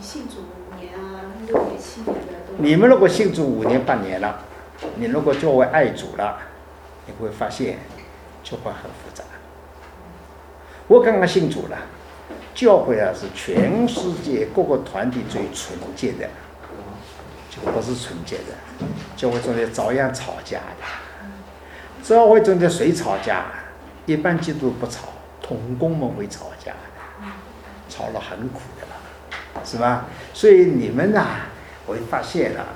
信主五年啊，六年、七年的。你们如果信主五年、八年了，你如果作为爱主了，你会发现就会很复杂。我刚刚信主了，教会啊是全世界各个团体最纯洁的，就不是纯洁的。教会中间照样吵架的，教会中间谁吵架？一般基督不吵，童工们会吵架的，吵了很苦的了，是吧？所以你们呐、我就发现了，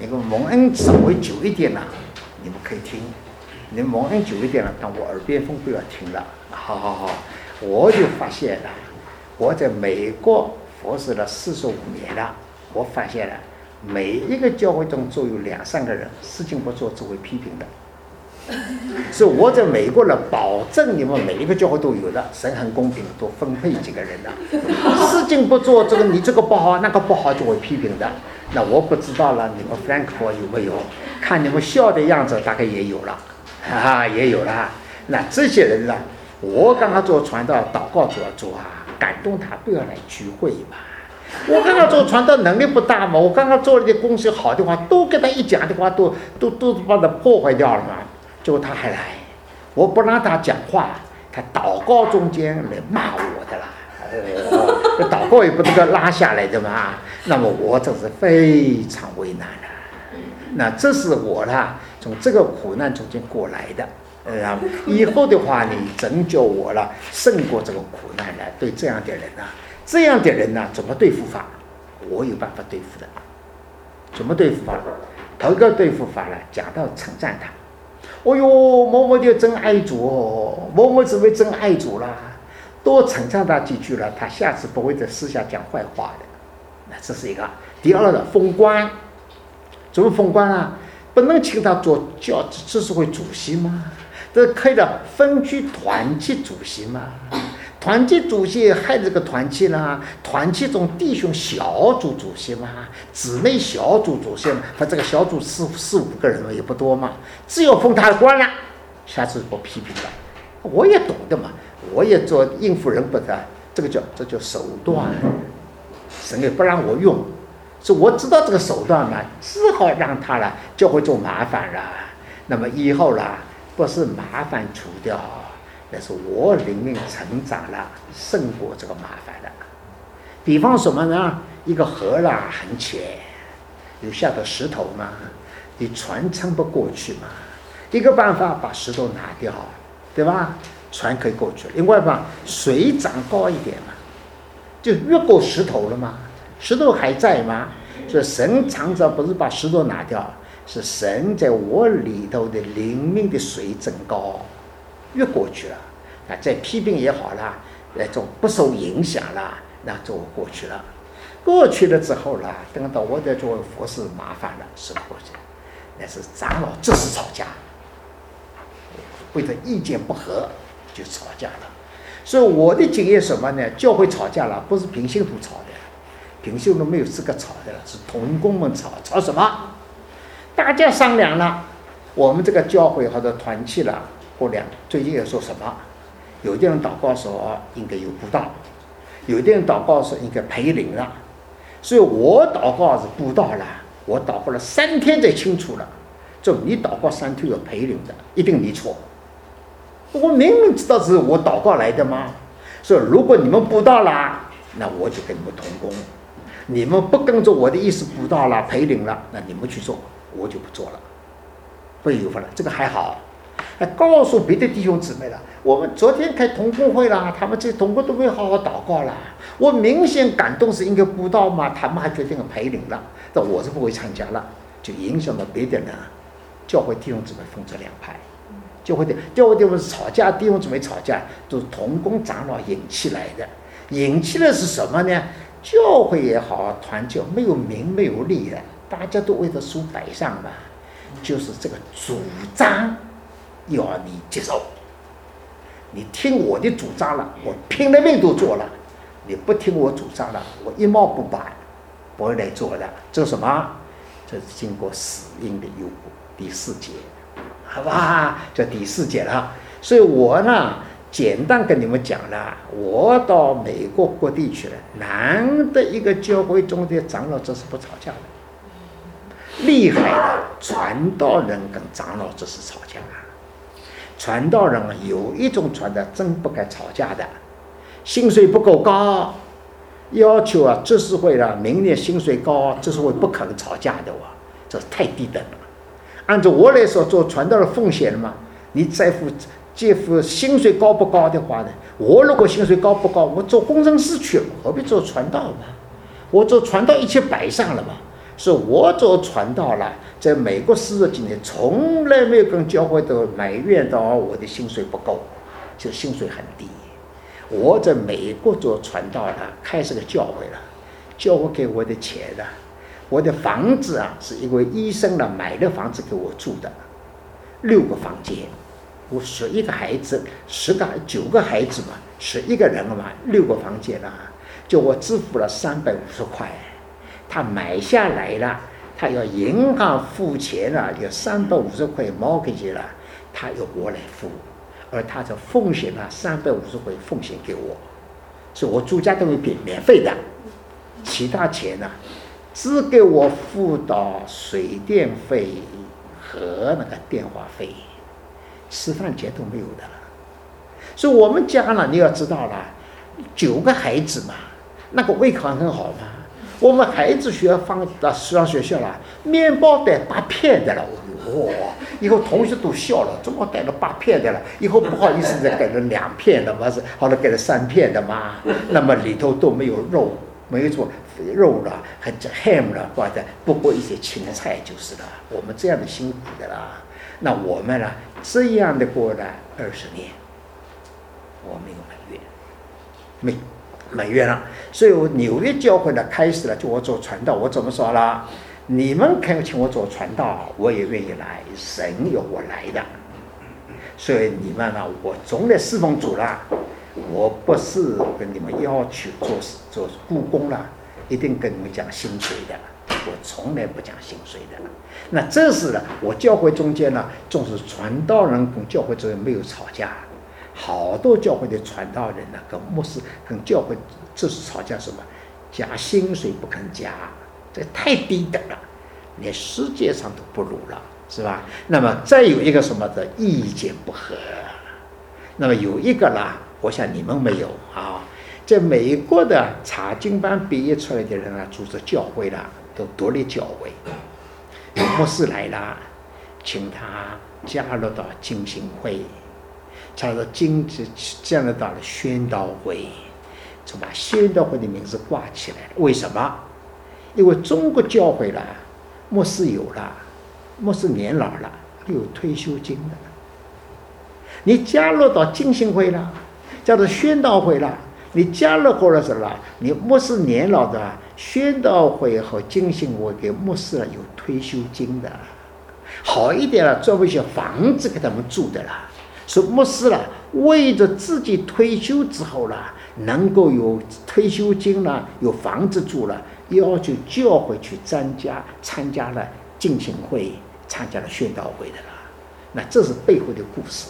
那个蒙恩稍微久一点了，你们可以听；你蒙恩久一点了，当我耳边风不要听了。好好好，我就发现了，我在美国服侍了四十五年了，我发现了每一个教会中都有两三个人事情不做只会批评的。是我在美国呢，保证你们每一个教会都有的，神很公平，都分配几个人的。事情不做，这个你这个不好，那个不好，就会批评的。那我不知道了，你们 Frankfurt 有没有？看你们笑的样子，大概也有了，哈、哈，也有了。那这些人呢，我刚刚做传道祷告主要做啊，感动他不要来聚会嘛。我刚刚做传道能力不大嘛，我刚刚做了点东西好的话，都跟他一讲的话，都都都把他破坏掉了嘛。结果他还来，我不让他讲话，他祷告中间来骂我的啦。呃，祷告也不能够拉下来的嘛，那么我真是非常为难了。那这是我呢，从这个苦难中间过来的。呃，以后的话，你拯救我了，胜过这个苦难了。对这样的人呢、这样的人呢，怎么对付法？我有办法对付的。怎么对付法？头一个对付法呢，讲到称赞他。哦哟，某某就真爱主哦，某某只会真爱主啦，多称赞他几句了，他下次不会在私下讲坏话的。那这是一个。第二个，封官，怎么封官啊？不能请他做教知识会主席吗？这可以的，分区团级主席嘛。团契主席害这个团契啦，团契中弟兄小组主席嘛，姊妹小组主席嘛，他这个小组四四五个人嘛，也不多嘛，只有封他的官了，下次不批评了。我也懂的嘛，我也做应付人不的，这个叫这叫手段，神也不让我用，是我知道这个手段嘛，只好让他了，就会做麻烦了。那么以后啦，不是麻烦除掉。那是我灵命成长了，胜过这个麻烦了。比方什么呢？一个河啦很浅，有下的石头嘛，你船撑不过去嘛。一个办法把石头拿掉，对吧？船可以过去。另外吧，水涨高一点嘛，就越过石头了嘛。石头还在吗？所以神常常不是把石头拿掉，是神在我里头的灵命的水增高。越过去了，啊，再批评也好啦，那种不受影响啦，那就过去了。过去了之后啦，等到我在做佛事麻烦了，是过去，那是长老这是吵架，为了意见不合就吵架了。所以我的经验什么呢？教会吵架了，不是平信徒吵的，平信徒没有资格吵的，是同工们吵，吵什么？大家商量了，我们这个教会或者团契了。过两最近要说什么？有的人祷告说应该有布道，有的人祷告说应该培灵了，所以我祷告是布道了，我祷告了三天才清楚了。就你祷告三天有陪灵的，一定你错。我明明知道是我祷告来的吗？所以如果你们布道了，那我就跟你们同工；你们不跟着我的意思布道了、陪领了，那你们去做，我就不做了。不有分了，这个还好。还告诉别的弟兄姊妹了，我们昨天开同工会啦，他们这同工都没好好祷告啦。我明显感动是应该布道嘛，他们还决定陪领了，那我是不会参加了，就影响到别的人。教会弟兄姊妹分成两派，教会的教会弟兄吵架，弟兄姊妹吵架都是同工长老引起来的，引起的是什么呢？教会也好，团教没有名没有利的，大家都为着书摆上嘛，就是这个主张。要你接受，你听我的主张了，我拼了命都做了；你不听我主张了，我一毛不拔，不会来做的。这什么？这是经过死因的诱惑。第四节，好吧，这第四节了。所以我呢，简单跟你们讲了，我到美国各地去了，难得一个教会中的长老这是不吵架的，厉害的传道人跟长老这是吵架。传道人啊，有一种传的真不该吵架的，薪水不够高，要求啊，这是会了，明年薪水高，这是会不可能吵架的哇，这是太低等了。按照我来说，做传道的奉献了嘛，你在乎介乎薪水高不高的话呢？我如果薪水高不高，我做工程师去，何必做传道嘛？我做传道一切摆上了嘛。是我做传道了，在美国四十几年，从来没有跟教会都埋怨到我的薪水不够，就薪水很低。我在美国做传道了，开始个教会了，教会给我的钱呢，我的房子啊，是一位医生呢买的房子给我住的，六个房间，我十一个孩子，十个九个孩子嘛，十一个人嘛，六个房间啊，就我支付了三百五十块。他买下来了，他要银行付钱了，有三百五十块 mortgage 了，他由我来付，而他就奉献了三百五十块奉献给我，所以我住家都会免免费的，其他钱呢，只给我付到水电费和那个电话费，吃饭钱都没有的了，所以我们家呢，你要知道了，九个孩子嘛，那个胃口很好嘛。我们孩子学放到上学校了，面包带八片的了，哇！以后同学都笑了，怎么带了八片的了？以后不好意思再给了两片的嘛是，好了给了三片的嘛。那么里头都没有肉，没有做肉了，还这 ham 了，或者不过一些青菜就是了。我们这样的辛苦的啦，那我们呢这样的过了二十年，我没有埋怨，没。满月了，所以我纽约教会呢开始了，就我做传道，我怎么说了？你们肯请我做传道，我也愿意来，神有我来的。所以你们呢，我总得侍奉主了。我不是跟你们要求做做故宫了，一定跟你们讲薪水的。我从来不讲薪水的。那这是呢，我教会中间呢，总是传道人跟教会之间没有吵架。好多教会的传道人呢，跟牧师、跟教会这是吵架什么？加薪水不肯加，这太低等了，连世界上都不如了，是吧？那么再有一个什么的意见不合，那么有一个啦，我想你们没有啊，在美国的查经班毕业出来的人啊，组织教会了，都独立教会，牧师来了，请他加入到进行会。叫做经济这样的到了宣道会，就把宣道会的名字挂起来了。为什么？因为中国教会了，牧师有了，牧师年老了，有退休金的。你加入到进行会了，叫做宣道会了，你加入过了什么？你牧师年老的宣道会和进行会给牧师了有退休金的，好一点了，专门些房子给他们住的了。说牧师了，为着自己退休之后了，能够有退休金了，有房子住了，要求教会去参加参加了进行会，参加了宣道会的了。那这是背后的故事。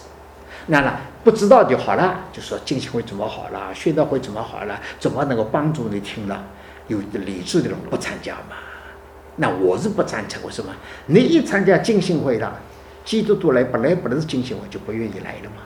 那了不知道就好了，就说进行会怎么好了，宣道会怎么好了，怎么能够帮助你听了？有理智的人不参加嘛？那我是不赞成。为什么？你一参加进行会了。基督徒来本来本来是进行会就不愿意来了嘛，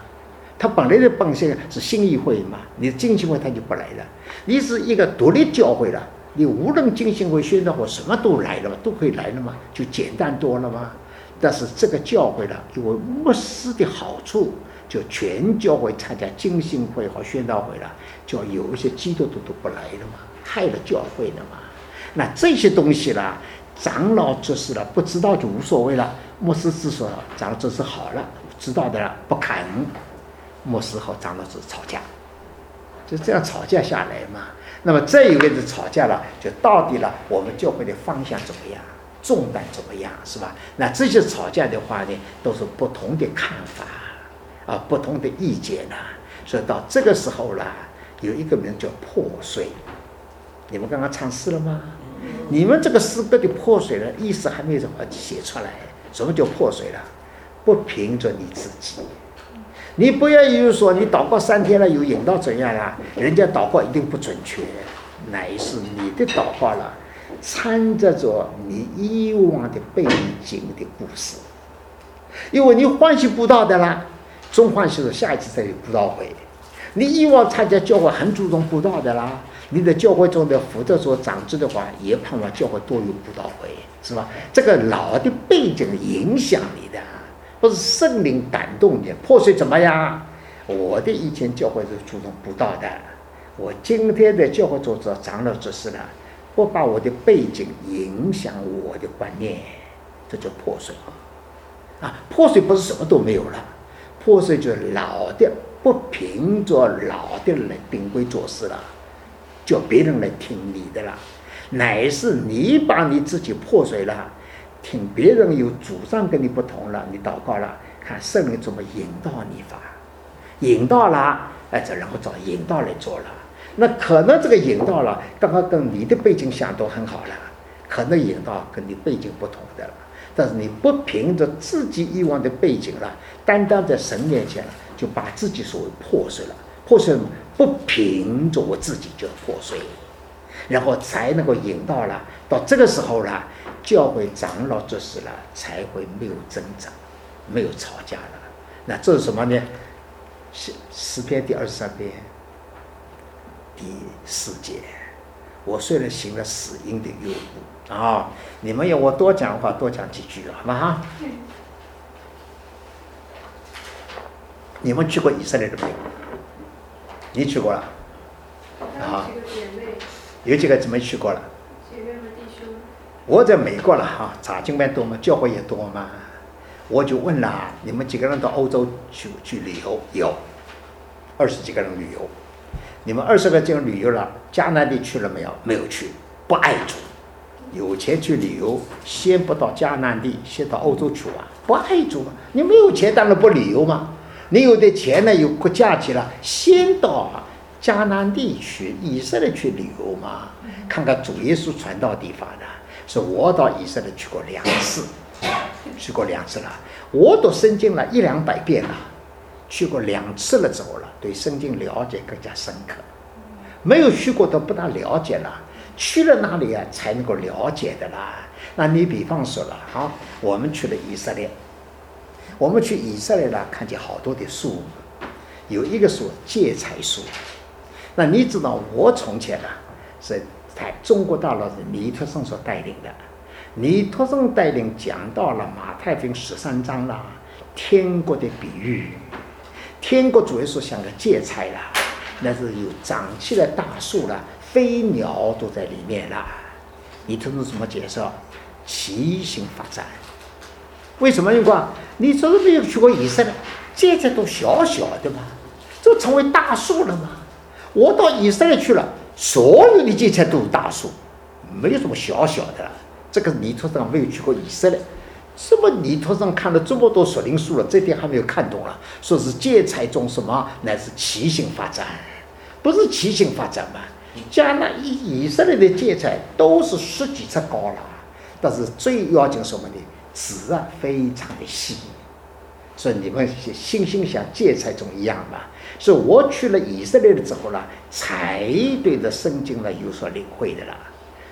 他本来的本性是信义会嘛，你进行会他就不来了。你是一个独立教会了，你无论进行会、宣道会什么都来了嘛，都可以来了嘛，就简单多了嘛。但是这个教会了，因为牧师的好处，就全教会参加进行会和宣道会了，就有一些基督徒都不来了嘛，害了教会了嘛。那这些东西啦，长老做事了，不知道就无所谓了。牧师是说长老这是好了，知道的了，不肯。牧师和长老是吵架，就这样吵架下来嘛。那么这一辈子吵架了，就到底了我们教会的方向怎么样，重担怎么样，是吧？那这些吵架的话呢，都是不同的看法啊，不同的意见呐。所以到这个时候了，有一个名叫破碎。你们刚刚唱诗了吗？你们这个诗歌的破碎了意思还没有怎么写出来。什么叫破碎了？不凭着你自己，你不要以为说你祷告三天了有引导怎样了，人家祷告一定不准确，乃是你的祷告了，掺杂着你以往的背景的故事，因为你欢喜布道的啦，中欢喜的下一次再有布道会，你以往参加教会很注重布道的啦，你的教会中的负责做长子的话，也盼望教会多有布道会，是吧？这个老的背景影响你的。不是圣灵感动你破碎怎么样？我的以前教会是注重布道的，我今天的教会做做长老做事了，不把我的背景影响我的观念，这叫破碎啊！啊，破碎不是什么都没有了，破碎就是老的不凭着老的来定规做事了，叫别人来听你的了，乃是你把你自己破碎了。听别人有主张跟你不同了，你祷告了，看圣灵怎么引导你法，引导了，哎，这然后找引导来做了。那可能这个引导了，刚刚跟你的背景相都很好了，可能引导跟你背景不同的了。但是你不凭着自己以往的背景了，单单在神面前了，就把自己所谓破碎了，破碎不凭着我自己就破碎，然后才能够引导了。到这个时候了。教会长老做事了，才会没有增长，没有吵架了。那这是什么呢？诗诗篇第二十三篇第四节。我虽然行了死荫的幽谷啊，你们要我多讲话，多讲几句，好吗？哈。你们去过以色列的没有？你去过了？啊。有几个怎么去过了？我在美国了哈，查经班多嘛？教会也多嘛？我就问了，你们几个人到欧洲去去旅游？有二十几个人旅游。你们二十个人旅游了，迦南地去了没有？没有去，不爱主。有钱去旅游，先不到迦南地，先到欧洲去玩，不爱主嘛？你没有钱，当然不旅游嘛。你有的钱呢，有国假期了，先到迦南地区，以色列去旅游嘛，看看主耶稣传道地方的。是我到以色列去过两次，去过两次了。我读圣经了一两百遍了，去过两次了之后了，对圣经了解更加深刻。没有去过都不大了解了，去了哪里啊才能够了解的啦？那你比方说了，好，我们去了以色列，我们去以色列了，看见好多的树，有一个树芥菜树。那你知道我从前呢是？在中国大陆是尼特生所带领的，尼特生带领讲到了马太福音十三章啦，天国的比喻，天国主要是像个芥菜啦，那是有长起来大树了，飞鸟都在里面啦。尼特生怎么解释？奇形发展。为什么？因为你这是没有去过以色列，芥菜都小小的嘛，这成为大树了吗？我到以色列去了。所有的芥菜都是大树，没有什么小小的。这个泥土上没有去过以色列，什么泥土上看了这么多树林树了，这点还没有看懂了。说是芥菜种什么，乃是奇形发展，不是奇形发展嘛？加拿以以色列的芥菜都是十几尺高了，但是最要紧什么呢？籽啊非常的细，所以你们信心像芥菜种一样嘛。是我去了以色列的之后呢，才对这圣经呢有所领会的啦。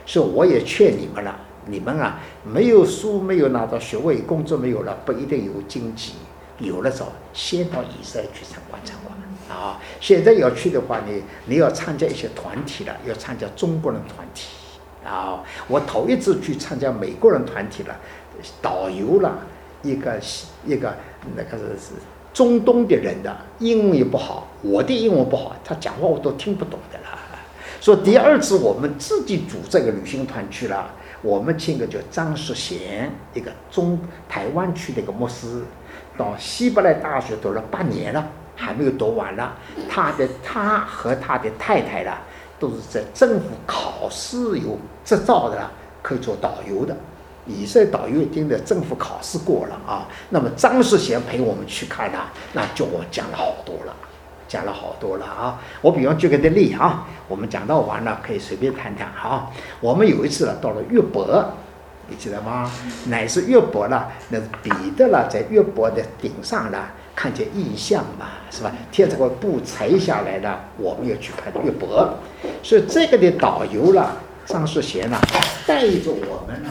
所以我也劝你们了，你们啊，没有书，没有拿到学位，工作没有了，不一定有经济。有了之后，先到以色列去参观参观啊。现在要去的话呢，你要参加一些团体了，要参加中国人团体啊。我头一次去参加美国人团体了，导游了，一个一个那个是是。中东的人的英文也不好，我的英文不好，他讲话我都听不懂的啦。说第二次我们自己组这个旅行团去了，我们请个叫张世贤，一个中台湾区的一个牧师，到希伯来大学读了八年了，还没有读完了。他的他和他的太太啦，都是在政府考试有执照的啦，可以做导游的。以色列导游经的政府考试过了啊，那么张世贤陪我们去看啊，那就我讲了好多了，讲了好多了啊。我比方举个例啊，我们讲到完了可以随便谈谈哈。我们有一次了到了约伯，你记得吗？乃是约伯了，那是彼得了在约伯的顶上了，看见异象嘛，是吧？天这块布裁下来了，我们要去看玉帛，所以这个的导游了，张世贤呢，带着我们呢。